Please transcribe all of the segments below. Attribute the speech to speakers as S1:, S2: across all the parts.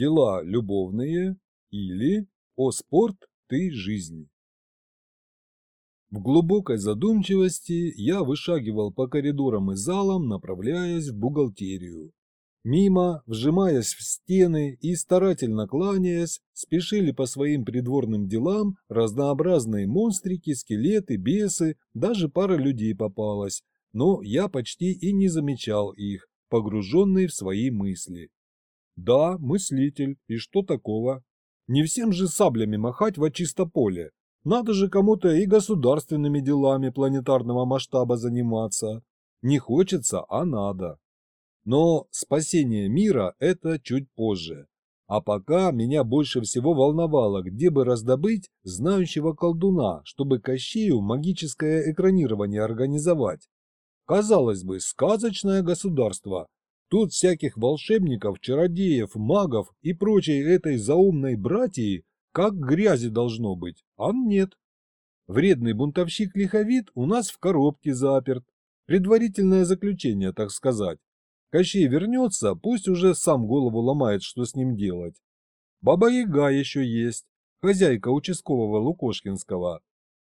S1: Дела любовные или О спорт, ты жизнь. В глубокой задумчивости я вышагивал по коридорам и залам, направляясь в бухгалтерию. Мимо, вжимаясь в стены и старательно кланяясь, спешили по своим придворным делам разнообразные монстрики, скелеты, бесы, даже пара людей попалась, но я почти и не замечал их, погруженный в свои мысли. Да, мыслитель, и что такого? Не всем же саблями махать во чисто поле. Надо же кому-то и государственными делами планетарного масштаба заниматься. Не хочется, а надо. Но спасение мира – это чуть позже. А пока меня больше всего волновало, где бы раздобыть знающего колдуна, чтобы Кощею магическое экранирование организовать. Казалось бы, сказочное государство. Тут всяких волшебников, чародеев, магов и прочей этой заумной братьи как грязи должно быть, а нет. Вредный бунтовщик-лиховид у нас в коробке заперт. Предварительное заключение, так сказать. Кощей вернется, пусть уже сам голову ломает, что с ним делать. Баба-яга еще есть, хозяйка участкового Лукошкинского.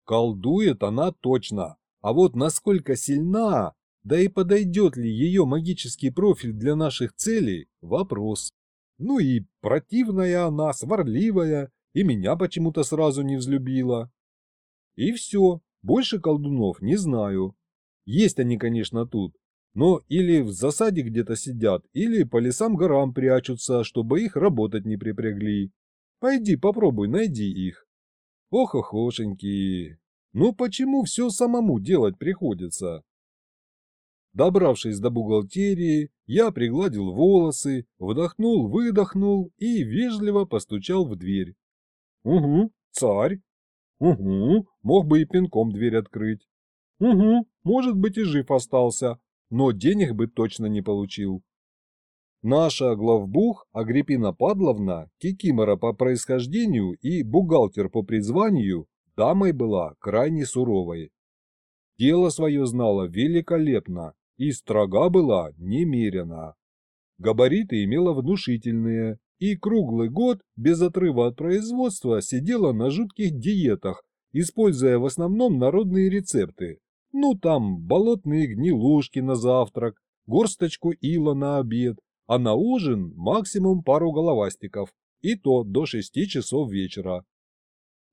S1: Колдует она точно, а вот насколько сильна, да и подойдет ли ее магический профиль для наших целей – вопрос. Ну и противная она, сварливая, и меня почему-то сразу не взлюбила. И все, больше колдунов не знаю. Есть они, конечно, тут, но или в засаде где-то сидят, или по лесам-горам прячутся, чтобы их работать не припрягли. Пойди попробуй, найди их. Ох-охошеньки. Ну почему все самому делать приходится? Добравшись до бухгалтерии, я пригладил волосы, вдохнул, выдохнул и вежливо постучал в дверь. Угу, царь. Угу, мог бы и пинком дверь открыть. Угу, может быть и жив остался, но денег бы точно не получил. Наша главбух Агриппина Падловна, кикимора по происхождению и бухгалтер по призванию, дамой была крайне суровой. Дело свое знала великолепно и строга была немерена. Габариты имела внушительные, и круглый год без отрыва от производства сидела на жутких диетах, используя в основном народные рецепты, ну там болотные гнилушки на завтрак, горсточку ила на обед, а на ужин максимум пару головастиков, и то до шести часов вечера.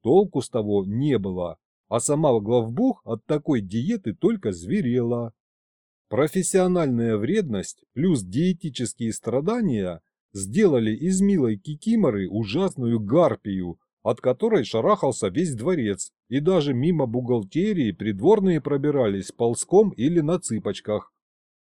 S1: Толку с того не было, а сама главбух от такой диеты только зверела. Профессиональная вредность плюс диетические страдания сделали из милой кикиморы ужасную гарпию, от которой шарахался весь дворец, и даже мимо бухгалтерии придворные пробирались ползком или на цыпочках.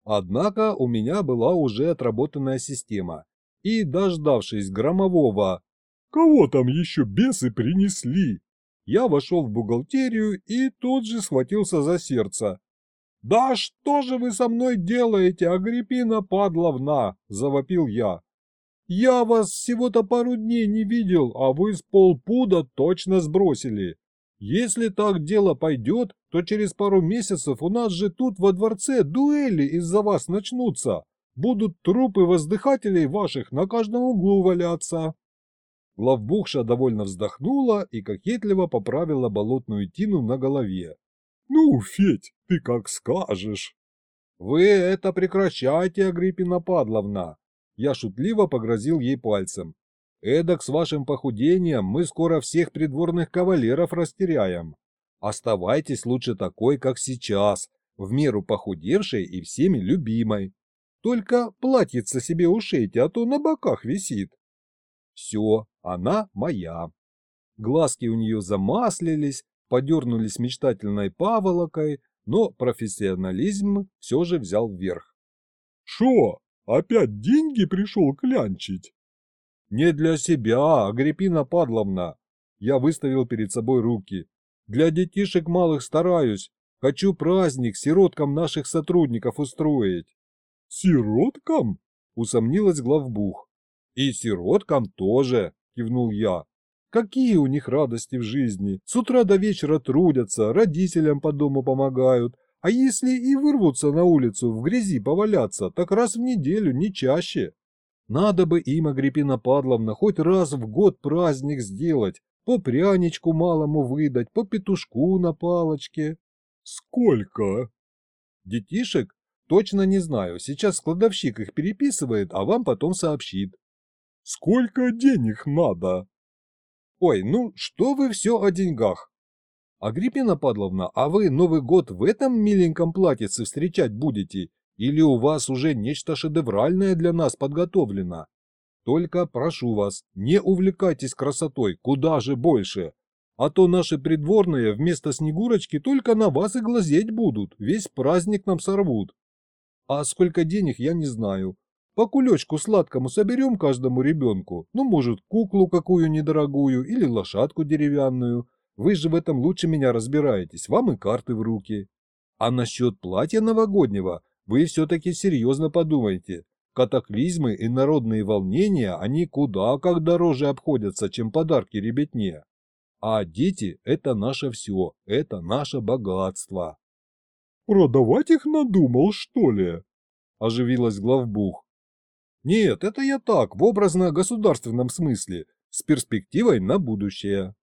S1: Однако у меня была уже отработанная система, и, дождавшись громового «Кого там еще бесы принесли?», я вошел в бухгалтерию и тут же схватился за сердце. «Да что же вы со мной делаете, Агриппина Падловна?» – завопил я. Я вас всего-то пару дней не видел, а вы с полпуда точно сбросили. Если так дело пойдет, то через пару месяцев у нас же тут во дворце дуэли из-за вас начнутся. Будут трупы воздыхателей ваших на каждом углу валяться. Главбухша довольно вздохнула и кокетливо поправила болотную тину на голове. «Ну, Федь, ты как скажешь». «Вы это прекращайте, Агриппина Падловна. Я шутливо погрозил ей пальцем. Эдак с вашим похудением мы скоро всех придворных кавалеров растеряем. Оставайтесь лучше такой, как сейчас, в меру похудевшей и всеми любимой. Только платьице себе ушейте, а то на боках висит. Все, она моя. Глазки у нее замаслились, подернулись мечтательной паволокой, но профессионализм все же взял вверх. «Шо, Опять деньги пришел клянчить? Не для себя, Агриппина Падловна. Я выставил перед собой руки. Для детишек малых стараюсь. Хочу праздник сироткам наших сотрудников устроить. Сироткам? Усомнилась главбух. И сироткам тоже, кивнул я. Какие у них радости в жизни? С утра до вечера трудятся, родителям по дому помогают, а если и вырвутся на улицу в грязи поваляться, так раз в неделю, не чаще. Надо бы им, Агриппина Падловна, хоть раз в год праздник сделать, по пряничку малому выдать, по петушку на палочке.
S2: Сколько?
S1: Детишек? Точно не знаю. Сейчас складовщик их переписывает, а вам потом сообщит.
S2: Сколько денег надо?
S1: Ой, ну что вы все о деньгах? Агриппина Падловна, а вы Новый год в этом миленьком платьице встречать будете? Или у вас уже нечто шедевральное для нас подготовлено? Только прошу вас, не увлекайтесь красотой, куда же больше. А то наши придворные вместо Снегурочки только на вас и глазеть будут, весь праздник нам сорвут. А сколько денег, я не знаю. По кулечку сладкому соберем каждому ребенку, ну, может, куклу какую недорогую или лошадку деревянную. Вы же в этом лучше меня разбираетесь, вам и карты в руки. А насчет платья новогоднего вы все-таки серьезно подумайте. Катаклизмы и народные волнения, они куда как дороже обходятся, чем подарки ребятне. А дети – это наше все, это наше богатство.
S2: «Продавать их надумал, что ли?» – оживилась главбух.
S1: «Нет, это я так, в образно-государственном смысле, с перспективой на будущее».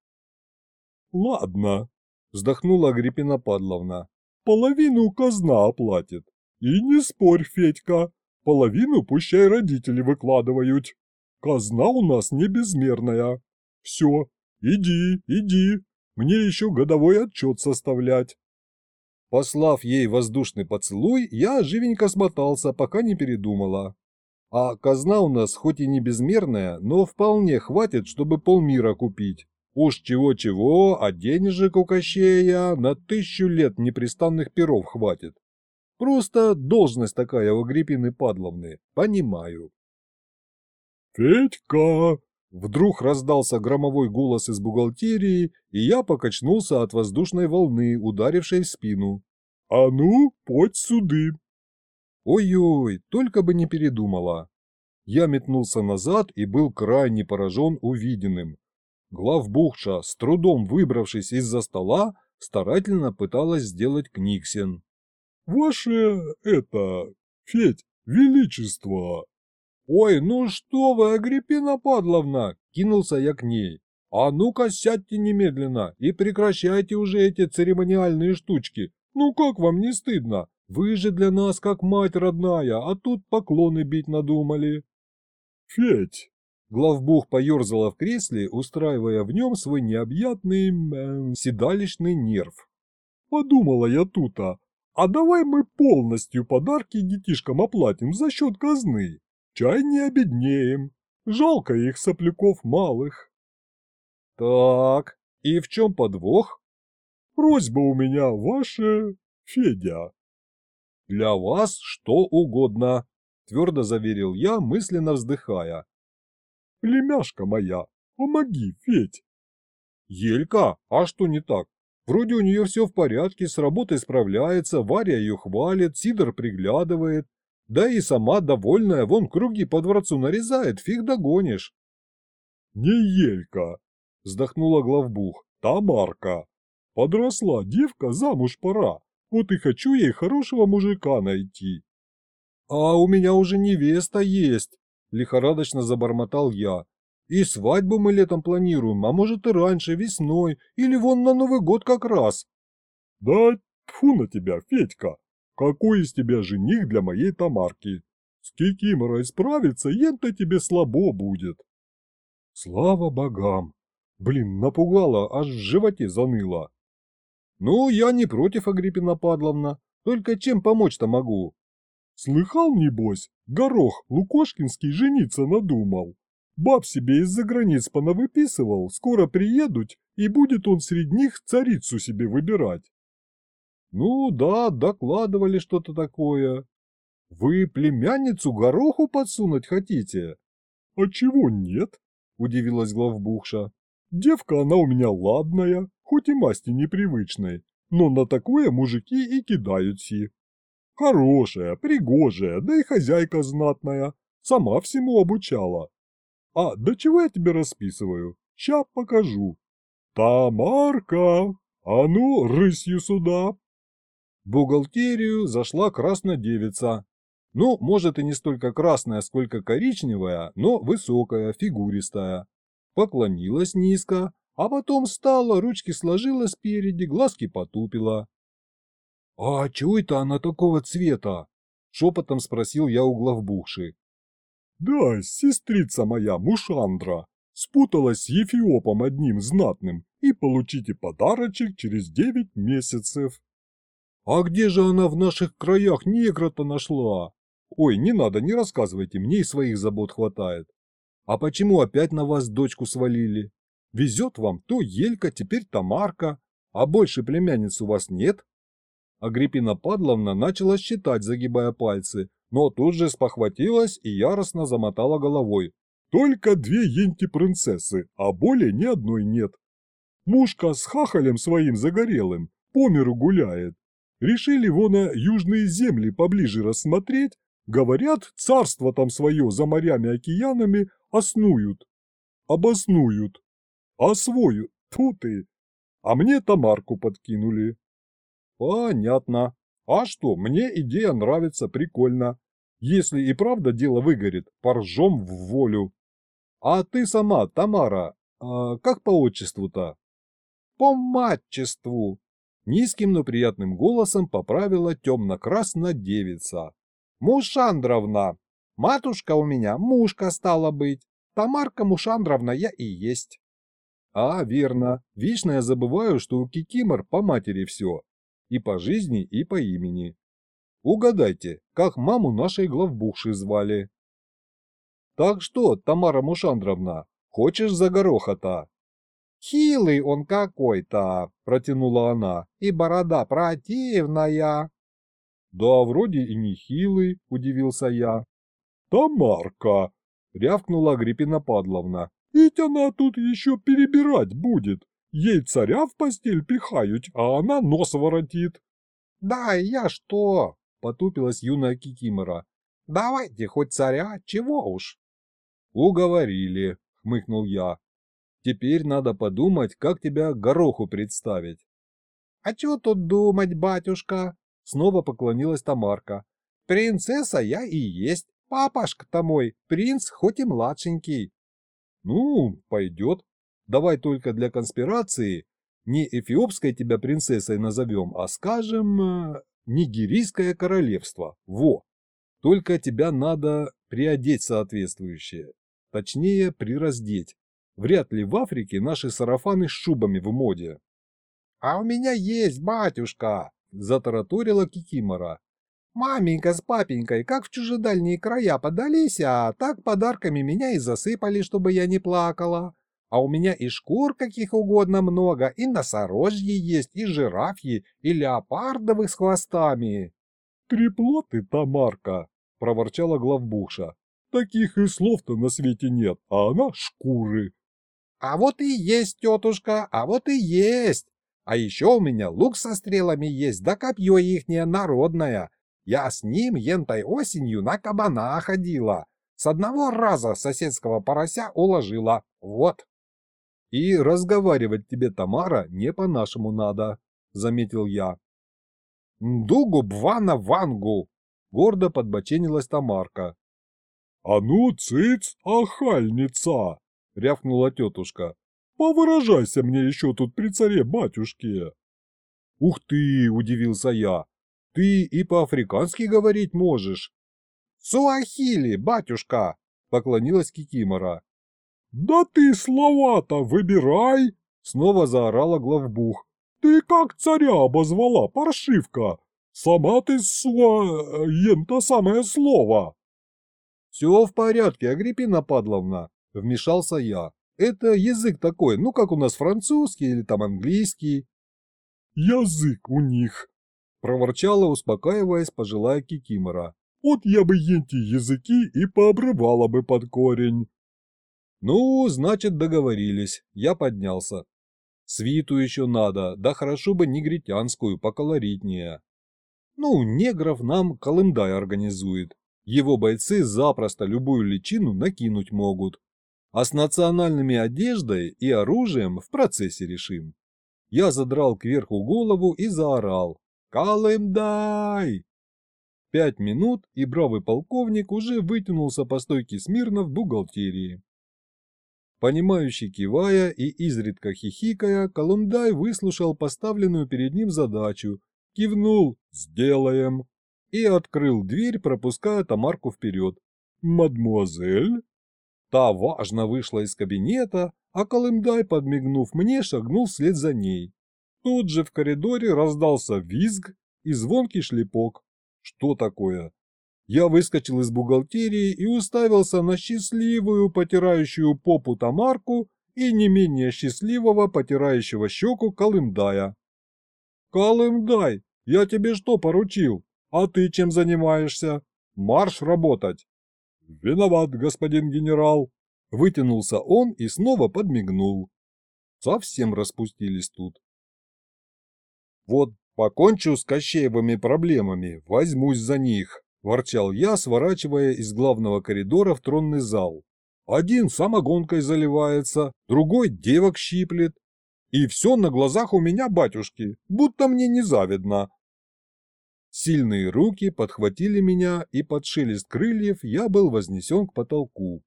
S2: «Ладно», –
S1: вздохнула Агриппина Падловна.
S2: «Половину казна оплатит. И не спорь, Федька, Половину пущай родители выкладывают. Казна у нас не безмерная. Все, иди, иди, мне еще годовой отчет составлять.
S1: Послав ей воздушный поцелуй, я живенько смотался, пока не передумала. А казна у нас хоть и не безмерная, но вполне хватит, чтобы полмира купить. Уж чего-чего, а денежек у Кощея на тысячу лет непрестанных перов хватит. Просто должность такая у Агриппины Падловны. Понимаю.
S2: «Федька!»
S1: Вдруг раздался громовой голос из бухгалтерии, и я покачнулся от воздушной волны, ударившей в спину.
S2: «А ну, подь суды!»
S1: Ой-ой, только бы не передумала. Я метнулся назад и был крайне поражен увиденным. Главбухша, с трудом выбравшись из-за стола, старательно пыталась сделать книгсен.
S2: «Ваше, это, Федь, величество!»
S1: «Ой, ну что вы, Агриппина Падловна!» – кинулся я к ней. «А ну-ка сядьте немедленно и прекращайте уже эти церемониальные штучки. Ну как вам не стыдно? Вы же для нас как мать родная, а тут поклоны бить надумали».
S2: «Федь!»
S1: Главбух поерзала в кресле, устраивая в нем свой необъятный э, седалищный нерв.
S2: «Подумала я тут-то, а давай мы полностью подарки детишкам оплатим за счет казны. Чай не обеднеем. Жалко их сопляков малых.
S1: Так, и в чем подвох?
S2: Просьба у меня ваша, Федя.
S1: Для вас что угодно, твердо заверил я, мысленно вздыхая.
S2: Племяшка моя, помоги, Федь.
S1: Елька, а что не так? Вроде у нее все в порядке, с работой справляется, Варя ее хвалит, Сидор приглядывает. Да и сама довольная, вон круги по дворцу нарезает, фиг догонишь.
S2: «Не Елька!» – вздохнула главбух. «Тамарка! Подросла девка, замуж пора. Вот и хочу ей хорошего мужика найти».
S1: «А у меня уже невеста есть!» – лихорадочно забормотал я. И свадьбу мы летом планируем, а может и раньше, весной, или вон на Новый год как раз.
S2: Да тьфу на тебя, Федька, какой из тебя жених для моей Тамарки? С Кикиморой справиться, ен-то тебе слабо будет.
S1: Слава богам! Блин, напугала, аж в животе заныло. Ну, я не против, Агриппина Падловна, только чем помочь-то могу?
S2: Слыхал, небось, горох Лукошкинский жениться надумал. Баб себе из-за границ понавыписывал, скоро приедут, и будет он среди них царицу себе выбирать.
S1: Ну да, докладывали что-то такое. Вы племянницу гороху подсунуть хотите?
S2: А чего нет? Удивилась главбухша. Девка она у меня ладная, хоть и масти непривычной, но на такое мужики и кидаются. Хорошая, пригожая, да и хозяйка знатная, сама всему обучала. А, до чего я тебе расписываю? Ща покажу. Тамарка, а ну, рысью сюда.
S1: В бухгалтерию зашла красная девица. Ну, может и не столько красная, сколько коричневая, но высокая, фигуристая. Поклонилась низко, а потом встала, ручки сложила спереди, глазки потупила. «А чего это она такого цвета?» – шепотом спросил я у главбухши.
S2: «Да, сестрица моя, Мушандра, спуталась с Ефиопом одним знатным, и получите подарочек через девять месяцев».
S1: «А где же она в наших краях негра-то нашла?» Ой, не надо, не рассказывайте, мне и своих забот хватает. А почему опять на вас дочку свалили? Везет вам то Елька, теперь Тамарка, а больше племянниц у вас нет? Агриппина Падловна начала считать, загибая пальцы, но тут же спохватилась и яростно замотала головой.
S2: Только две енти-принцессы, а более ни одной нет. Мушка с хахалем своим загорелым по миру гуляет. Решили вон на южные земли поближе рассмотреть, Говорят, царство там свое за морями-океанами оснуют. Обоснуют. Освоют. Тут и. А мне Тамарку подкинули.
S1: Понятно. А что, мне идея нравится, прикольно. Если и правда дело выгорит, поржем в волю. А ты сама, Тамара, а как по отчеству-то? По матчеству. Низким, но приятным голосом поправила темно-красная девица. Мушандровна. Матушка у меня мушка стала быть. Тамарка Мушандровна я и есть. А, верно. Вечно я забываю, что у Кикимор по матери все. И по жизни, и по имени. Угадайте, как маму нашей главбухши звали? Так что, Тамара Мушандровна, хочешь за гороха-то? Хилый он какой-то, протянула она, и борода противная. «Да, вроде и не хилый», – удивился я.
S2: «Тамарка!» – рявкнула Агриппина Падловна. «Ведь она тут еще перебирать будет. Ей царя в постель пихают, а она нос воротит».
S1: «Да, я что?» – потупилась юная Кикимора. «Давайте хоть царя, чего уж». «Уговорили», – хмыкнул я. «Теперь надо подумать, как тебя гороху представить». «А чего тут думать, батюшка?» Снова поклонилась Тамарка. «Принцесса я и есть. Папашка-то мой, принц, хоть и младшенький». «Ну, пойдет. Давай только для конспирации не эфиопской тебя принцессой назовем, а скажем, э, нигерийское королевство. Во! Только тебя надо приодеть соответствующее. Точнее, прираздеть. Вряд ли в Африке наши сарафаны с шубами в моде. «А у меня есть, батюшка!» – затараторила Кикимора. «Маменька с папенькой как в чужедальние края подались, а так подарками меня и засыпали, чтобы я не плакала. А у меня и шкур каких угодно много, и носорожьи есть, и жирафьи, и леопардовых с хвостами».
S2: «Трепло ты, Тамарка!» – проворчала главбуша. «Таких и слов-то на свете нет, а она шкуры».
S1: «А вот и есть, тетушка, а вот и есть!» А еще у меня лук со стрелами есть, да копье ихнее народное. Я с ним ентой осенью на кабана ходила. С одного раза соседского порося уложила. Вот. И разговаривать тебе, Тамара, не по-нашему надо, заметил я. Дугу бвана вангу, гордо подбоченилась Тамарка.
S2: А ну, цыц, ахальница, рявкнула тетушка. Повыражайся мне еще тут при царе-батюшке.
S1: Ух ты, удивился я. Ты и по-африкански говорить можешь. Суахили, батюшка, поклонилась Кикимора.
S2: Да ты слова-то выбирай, снова заорала главбух. Ты как царя обозвала, паршивка. Сама ты сла... ем то самое слово.
S1: Все в порядке, Агриппина Падловна, вмешался я. Это язык такой, ну как у нас французский или там английский.
S2: Язык у них,
S1: проворчала, успокаиваясь пожилая Кикимора.
S2: Вот я бы енти языки и пообрывала бы под корень.
S1: Ну, значит, договорились. Я поднялся. Свиту еще надо, да хорошо бы негритянскую, поколоритнее. Ну, негров нам Колымдай организует. Его бойцы запросто любую личину накинуть могут. А с национальными одеждой и оружием в процессе решим. Я задрал кверху голову и заорал. «Калымдай!» Пять минут, и бравый полковник уже вытянулся по стойке смирно в бухгалтерии. Понимающий кивая и изредка хихикая, Колумдай выслушал поставленную перед ним задачу, кивнул «Сделаем!» и открыл дверь, пропуская Тамарку вперед. «Мадмуазель?» Та важно вышла из кабинета, а Колымдай, подмигнув мне, шагнул вслед за ней. Тут же в коридоре раздался визг и звонкий шлепок. Что такое? Я выскочил из бухгалтерии и уставился на счастливую, потирающую попу Тамарку и не менее счастливого, потирающего щеку Колымдая. «Колымдай, я тебе что поручил? А ты чем занимаешься? Марш работать!» «Виноват, господин генерал!» Вытянулся он и снова подмигнул. Совсем распустились тут. «Вот покончу с Кощеевыми проблемами, возьмусь за них», – ворчал я, сворачивая из главного коридора в тронный зал. «Один самогонкой заливается, другой девок щиплет. И все на глазах у меня, батюшки, будто мне не завидно, Сильные руки подхватили меня, и под шелест крыльев я был вознесен к потолку.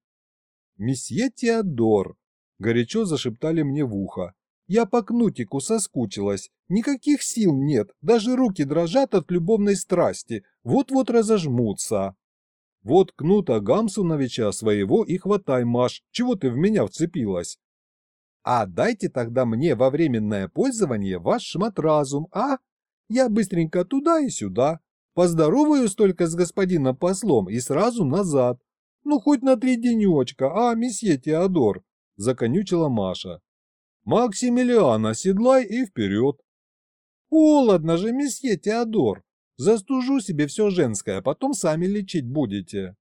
S1: «Месье Теодор!» – горячо зашептали мне в ухо. «Я по кнутику соскучилась. Никаких сил нет, даже руки дрожат от любовной страсти, вот-вот разожмутся». «Вот кнута Гамсуновича своего и хватай, Маш, чего ты в меня вцепилась?» «А дайте тогда мне во временное пользование ваш шмат-разум, а?» Я быстренько туда и сюда. Поздороваюсь только с господином послом и сразу назад. Ну, хоть на три денечка, а, месье Теодор?» – законючила Маша. «Максимилиан, оседлай и вперед!» «Холодно же, месье Теодор! Застужу себе все женское, а потом сами лечить будете!»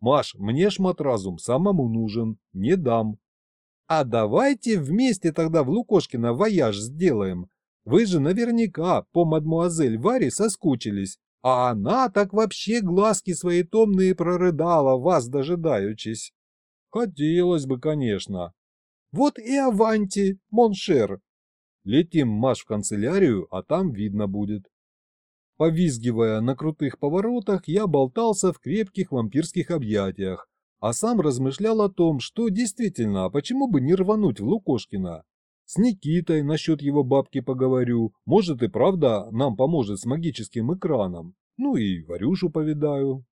S1: «Маш, мне шмат-разум самому нужен, не дам!» «А давайте вместе тогда в Лукошкино вояж сделаем, вы же наверняка по мадмуазель Варе соскучились, а она так вообще глазки свои томные прорыдала, вас дожидаючись. Хотелось бы, конечно. Вот и аванти, моншер. Летим Маш в канцелярию, а там видно будет. Повизгивая на крутых поворотах, я болтался в крепких вампирских объятиях, а сам размышлял о том, что действительно, а почему бы не рвануть в Лукошкина? С Никитой насчет его бабки поговорю. Может и правда нам поможет с магическим экраном. Ну и Варюшу повидаю.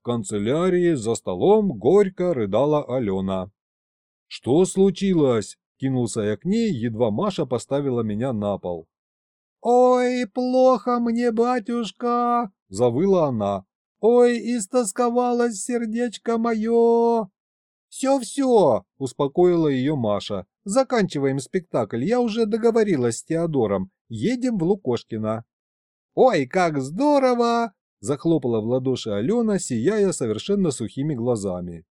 S1: В канцелярии за столом горько рыдала Алена. «Что случилось?» – кинулся я к ней, едва Маша поставила меня на пол. «Ой, плохо мне, батюшка!» – завыла она. «Ой, истосковалось сердечко мое!» «Все-все!» – успокоила ее Маша. Заканчиваем спектакль, я уже договорилась с Теодором. Едем в Лукошкино». «Ой, как здорово!» – захлопала в ладоши Алена, сияя совершенно сухими глазами.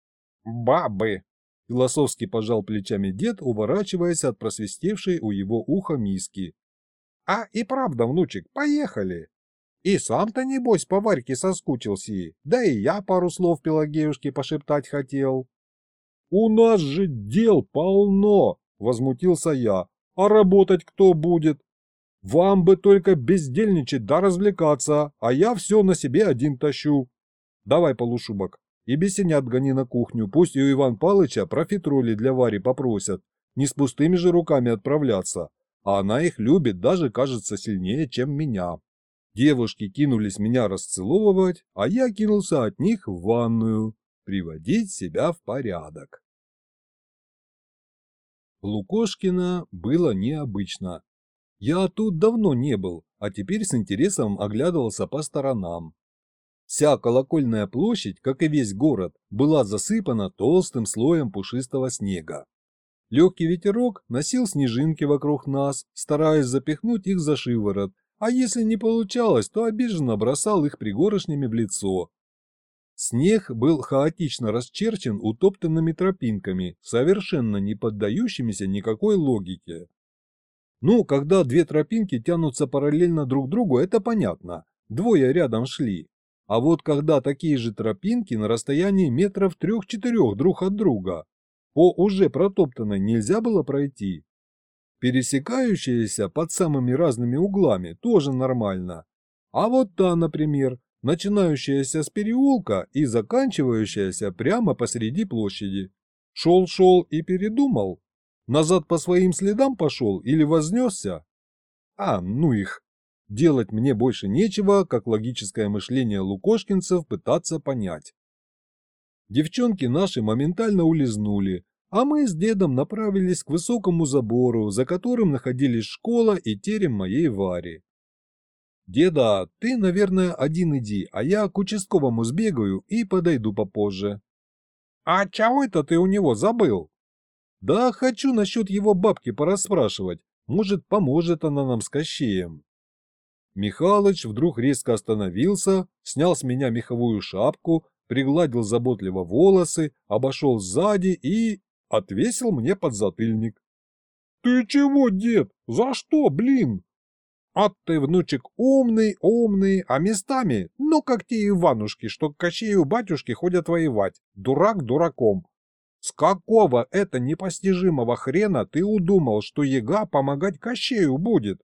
S1: «Бабы!» – философски пожал плечами дед, уворачиваясь от просвистевшей у его уха миски. «А и правда, внучек, поехали!» И сам-то, небось, по Варьке соскучился, да и я пару слов Пелагеюшке пошептать хотел. «У нас же дел полно!» возмутился я. А работать кто будет? Вам бы только бездельничать да развлекаться, а я все на себе один тащу. Давай, полушубок, и бесенят гони на кухню, пусть у Иван Палыча профитроли для Вари попросят. Не с пустыми же руками отправляться. А она их любит, даже кажется сильнее, чем меня. Девушки кинулись меня расцеловывать, а я кинулся от них в ванную, приводить себя в порядок. Лукошкина было необычно. Я тут давно не был, а теперь с интересом оглядывался по сторонам. Вся колокольная площадь, как и весь город, была засыпана толстым слоем пушистого снега. Легкий ветерок носил снежинки вокруг нас, стараясь запихнуть их за шиворот, а если не получалось, то обиженно бросал их пригорошнями в лицо, Снег был хаотично расчерчен утоптанными тропинками, совершенно не поддающимися никакой логике. Ну, когда две тропинки тянутся параллельно друг другу, это понятно. Двое рядом шли. А вот когда такие же тропинки на расстоянии метров трех-четырех друг от друга, по уже протоптанной нельзя было пройти. Пересекающиеся под самыми разными углами тоже нормально. А вот та, например, начинающаяся с переулка и заканчивающаяся прямо посреди площади. Шел-шел и передумал. Назад по своим следам пошел или вознесся? А, ну их. Делать мне больше нечего, как логическое мышление лукошкинцев пытаться понять. Девчонки наши моментально улизнули, а мы с дедом направились к высокому забору, за которым находились школа и терем моей Вари. «Деда, ты, наверное, один иди, а я к участковому сбегаю и подойду попозже». «А чего это ты у него забыл?» «Да хочу насчет его бабки порасспрашивать. Может, поможет она нам с Кощеем». Михалыч вдруг резко остановился, снял с меня меховую шапку, пригладил заботливо волосы, обошел сзади и отвесил мне подзатыльник. «Ты чего, дед? За что, блин?» «А ты, внучек, умный, умный, а местами, ну, как те Иванушки, что к Кощею батюшки ходят воевать, дурак дураком. С какого это непостижимого хрена ты удумал, что яга помогать Кощею будет?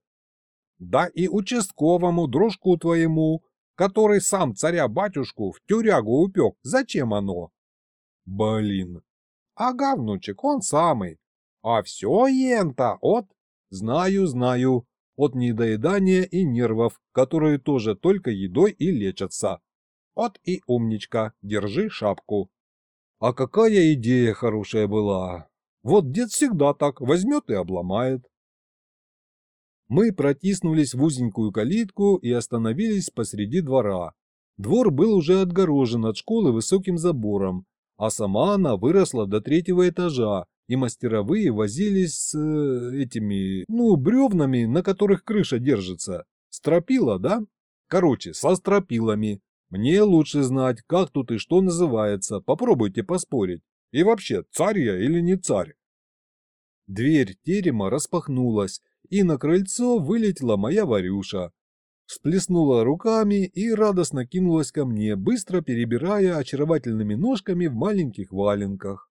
S1: Да и участковому дружку твоему, который сам царя-батюшку в тюрягу упек, зачем оно? Блин. Ага, внучек, он самый. А все ента от... Знаю, знаю. От недоедания и нервов, которые тоже только едой и лечатся. От и умничка, держи шапку. А какая идея хорошая была. Вот дед всегда так возьмет и обломает. Мы протиснулись в узенькую калитку и остановились посреди двора. Двор был уже отгорожен от школы высоким забором, а сама она выросла до третьего этажа, и мастеровые возились с э, этими, ну, бревнами, на которых крыша держится. Стропила, да? Короче, со стропилами. Мне лучше знать, как тут и что называется, попробуйте поспорить. И вообще, царь я или не царь? Дверь терема распахнулась, и на крыльцо вылетела моя Варюша. Всплеснула руками и радостно кинулась ко мне, быстро перебирая очаровательными ножками в маленьких валенках.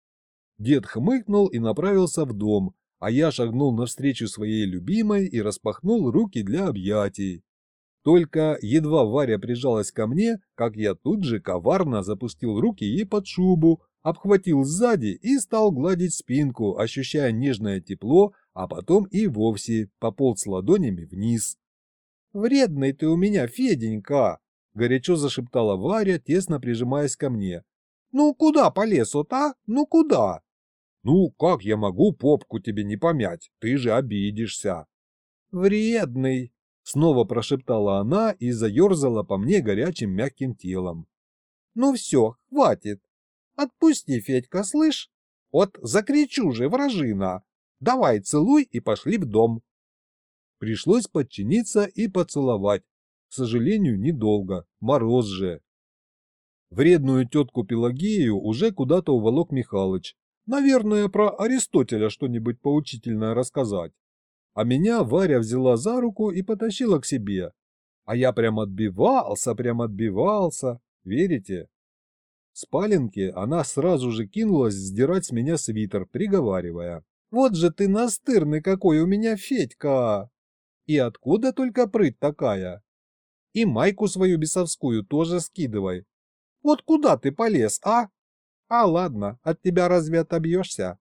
S1: Дед хмыкнул и направился в дом, а я шагнул навстречу своей любимой и распахнул руки для объятий. Только едва Варя прижалась ко мне, как я тут же коварно запустил руки ей под шубу, обхватил сзади и стал гладить спинку, ощущая нежное тепло, а потом и вовсе пополз ладонями вниз. «Вредный ты у меня, Феденька!» – горячо зашептала Варя, тесно прижимаясь ко мне. «Ну куда полез вот, а? Ну куда?» «Ну, как я могу попку тебе не помять? Ты же обидишься!» «Вредный!» – снова прошептала она и заерзала по мне горячим мягким телом. «Ну все, хватит! Отпусти, Федька, слышь? Вот закричу же, вражина! Давай, целуй и пошли в дом!» Пришлось подчиниться и поцеловать. К сожалению, недолго, мороз же. Вредную тетку Пелагею уже куда-то уволок Михалыч. Наверное, про Аристотеля что-нибудь поучительное рассказать. А меня Варя взяла за руку и потащила к себе. А я прям отбивался, прям отбивался. Верите? В спаленке она сразу же кинулась сдирать с меня свитер, приговаривая. «Вот же ты настырный какой у меня, Федька! И откуда только прыть такая? И майку свою бесовскую тоже скидывай. Вот куда ты полез, а? А ладно, от тебя разве отобьешься?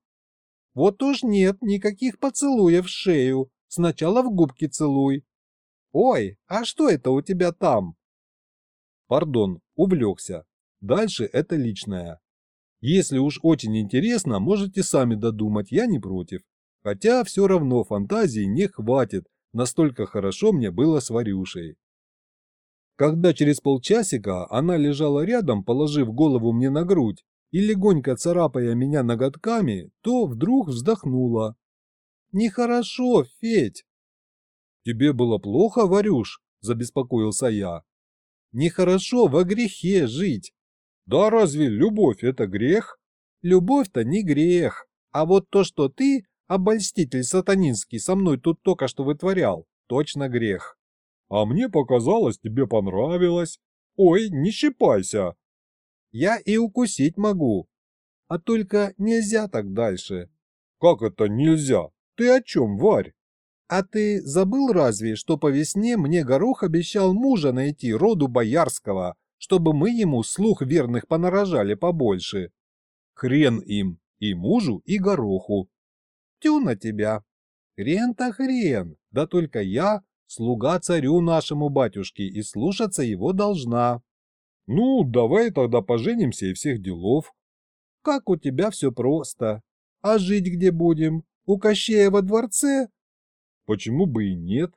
S1: Вот уж нет никаких поцелуев в шею, сначала в губки целуй. Ой, а что это у тебя там? Пардон, увлекся. Дальше это личное. Если уж очень интересно, можете сами додумать, я не против. Хотя все равно фантазии не хватит, настолько хорошо мне было с Варюшей. Когда через полчасика она лежала рядом, положив голову мне на грудь и легонько царапая меня ноготками, то вдруг вздохнула. «Нехорошо, Федь!» «Тебе было плохо, Варюш?» – забеспокоился я. «Нехорошо во грехе жить. Да разве любовь это грех? Любовь-то не грех. А вот то, что ты, обольститель сатанинский, со мной тут только что вытворял, точно грех. А мне показалось, тебе понравилось. Ой, не щипайся. Я и укусить могу. А только нельзя так дальше. Как это нельзя? Ты о чем, Варь? А ты забыл разве, что по весне мне Горох обещал мужа найти роду боярского, чтобы мы ему слух верных понарожали побольше? Хрен им, и мужу, и Гороху. Тю на тебя. Хрен-то хрен, да только я слуга царю нашему батюшке и слушаться его должна.
S2: Ну, давай тогда поженимся и всех делов.
S1: Как у тебя все просто. А жить где будем? У Кощея во дворце?
S2: Почему бы и нет?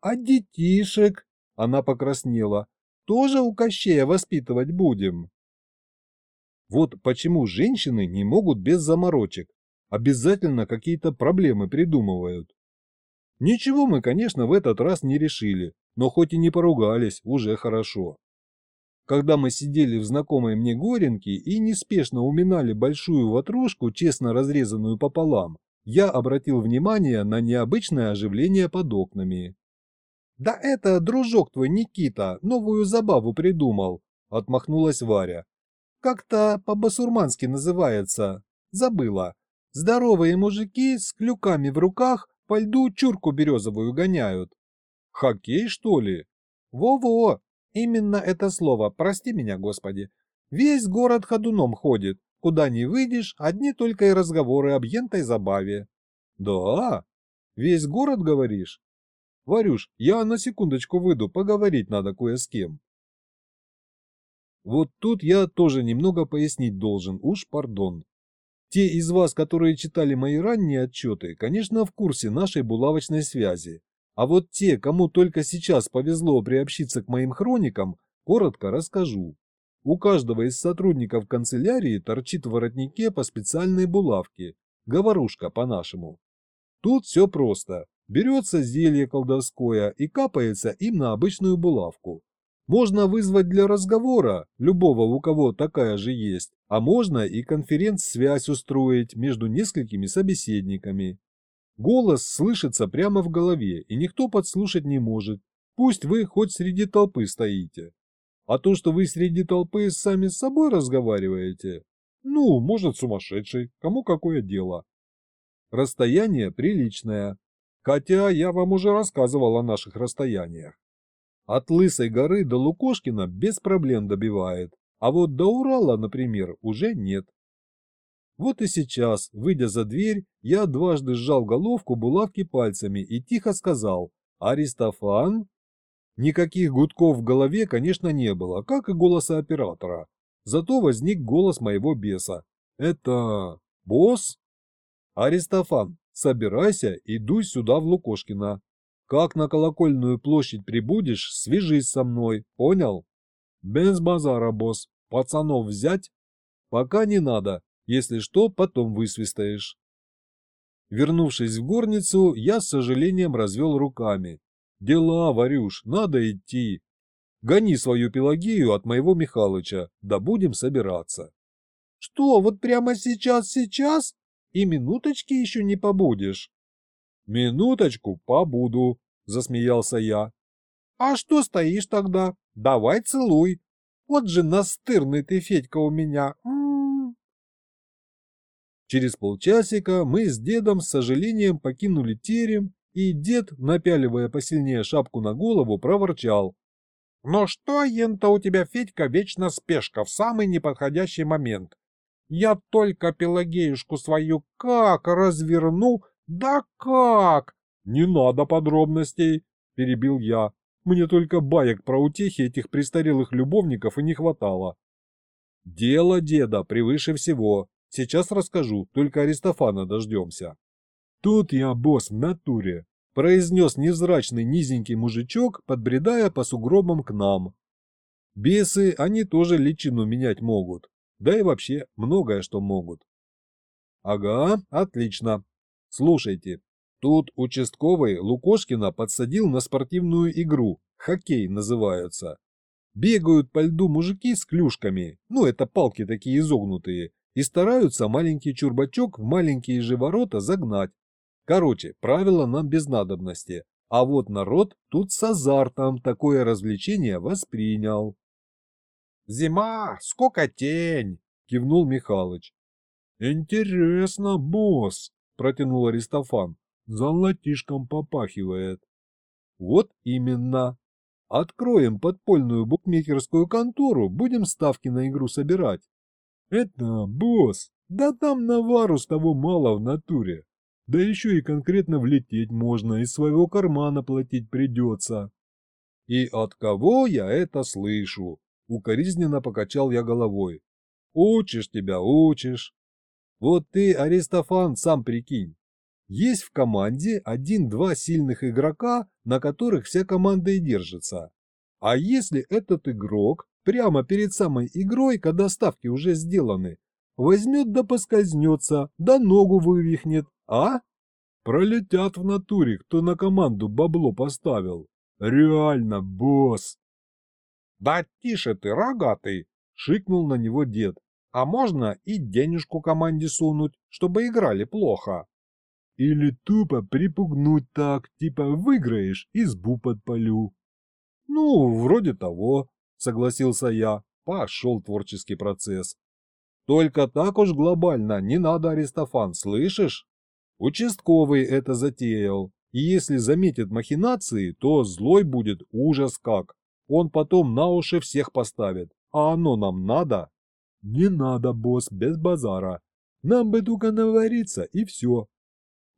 S1: А детишек? Она покраснела. Тоже у Кощея воспитывать будем? Вот почему женщины не могут без заморочек. Обязательно какие-то проблемы придумывают. Ничего мы, конечно, в этот раз не решили, но хоть и не поругались, уже хорошо. Когда мы сидели в знакомой мне горенке и неспешно уминали большую ватрушку, честно разрезанную пополам, я обратил внимание на необычное оживление под окнами. «Да это дружок твой Никита новую забаву придумал», — отмахнулась Варя. «Как-то по-басурмански называется. Забыла. Здоровые мужики с клюками в руках по льду чурку березовую гоняют. Хоккей, что ли? Во-во, именно это слово, прости меня, Господи. Весь город ходуном ходит. Куда не выйдешь, одни только и разговоры об ентой забаве. Да? Весь город, говоришь? Варюш, я на секундочку выйду, поговорить надо кое с кем. Вот тут я тоже немного пояснить должен, уж пардон. Те из вас, которые читали мои ранние отчеты, конечно, в курсе нашей булавочной связи. А вот те, кому только сейчас повезло приобщиться к моим хроникам, коротко расскажу. У каждого из сотрудников канцелярии торчит в воротнике по специальной булавке, говорушка по-нашему. Тут все просто. Берется зелье колдовское и капается им на обычную булавку. Можно вызвать для разговора любого, у кого такая же есть, а можно и конференц-связь устроить между несколькими собеседниками. Голос слышится прямо в голове, и никто подслушать не может. Пусть вы хоть среди толпы стоите. А то, что вы среди толпы сами с собой разговариваете, ну, может, сумасшедший, кому какое дело. Расстояние приличное. Хотя я вам уже рассказывал о наших расстояниях. От Лысой горы до Лукошкина без проблем добивает, а вот до Урала, например, уже нет. Вот и сейчас, выйдя за дверь, я дважды сжал головку булавки пальцами и тихо сказал «Аристофан?». Никаких гудков в голове, конечно, не было, как и голоса оператора. Зато возник голос моего беса. «Это... босс?» «Аристофан, собирайся и сюда в Лукошкино. Как на колокольную площадь прибудешь, свяжись со мной, понял? Без базара, босс. Пацанов взять? Пока не надо. Если что, потом высвистаешь. Вернувшись в горницу, я с сожалением развел руками. Дела, Варюш, надо идти. Гони свою Пелагею от моего Михалыча, да будем собираться. Что, вот прямо сейчас-сейчас? И минуточки еще не побудешь? «Минуточку, побуду», – засмеялся я. «А что стоишь тогда? Давай целуй. Вот же настырный ты, Федька, у меня. М -м -м. Через полчасика мы с дедом с сожалением покинули терем, и дед, напяливая посильнее шапку на голову, проворчал. «Но что, ента, у тебя, Федька, вечно спешка в самый неподходящий момент? Я только Пелагеюшку свою как разверну, «Да как?» «Не надо подробностей», – перебил я. «Мне только баек про утехи этих престарелых любовников и не хватало». «Дело деда превыше всего. Сейчас расскажу, только Аристофана дождемся». «Тут я босс в натуре», – произнес невзрачный низенький мужичок, подбредая по сугробам к нам. «Бесы, они тоже личину менять могут. Да и вообще многое что могут». «Ага, отлично. Слушайте, тут участковый Лукошкина подсадил на спортивную игру, хоккей называется. Бегают по льду мужики с клюшками, ну это палки такие изогнутые, и стараются маленький чурбачок в маленькие же ворота загнать. Короче, правило нам без надобности, а вот народ тут с азартом такое развлечение воспринял. «Зима, сколько тень!» – кивнул Михалыч. «Интересно, босс!» протянул Аристофан.
S2: Золотишком попахивает.
S1: Вот именно. Откроем подпольную букмекерскую контору, будем ставки на игру собирать.
S2: Это, босс, да там навару с того мало в натуре. Да еще и конкретно влететь можно, из своего кармана платить придется.
S1: И от кого я это слышу? Укоризненно покачал я головой. Учишь тебя, учишь. Вот ты, Аристофан, сам прикинь. Есть в команде один-два сильных игрока, на которых вся команда и держится. А если этот игрок прямо перед самой игрой, когда ставки уже сделаны, возьмет да поскользнется, да ногу вывихнет, а?
S2: Пролетят в натуре, кто на команду бабло поставил. Реально, босс.
S1: Да тише ты, рогатый, шикнул на него дед. А можно и денежку команде сунуть, чтобы играли плохо.
S2: Или тупо припугнуть так, типа выиграешь, избу подпалю.
S1: Ну, вроде того, согласился я. Пошел творческий процесс. Только так уж глобально не надо, Аристофан, слышишь? Участковый это затеял, и если заметит махинации, то злой будет ужас как. Он потом на уши всех поставит. А оно нам надо?
S2: Не надо, босс, без базара. Нам бы только навариться, и все.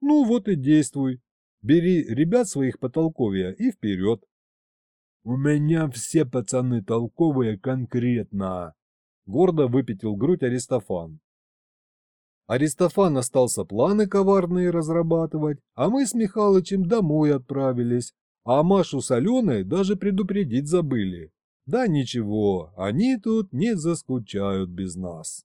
S1: Ну вот и действуй. Бери ребят своих потолковья и вперед.
S2: У меня все пацаны толковые конкретно.
S1: Гордо выпятил грудь Аристофан. Аристофан остался планы коварные разрабатывать, а мы с Михалычем домой отправились, а Машу с Аленой даже предупредить забыли. Да ничего, они тут не заскучают без нас.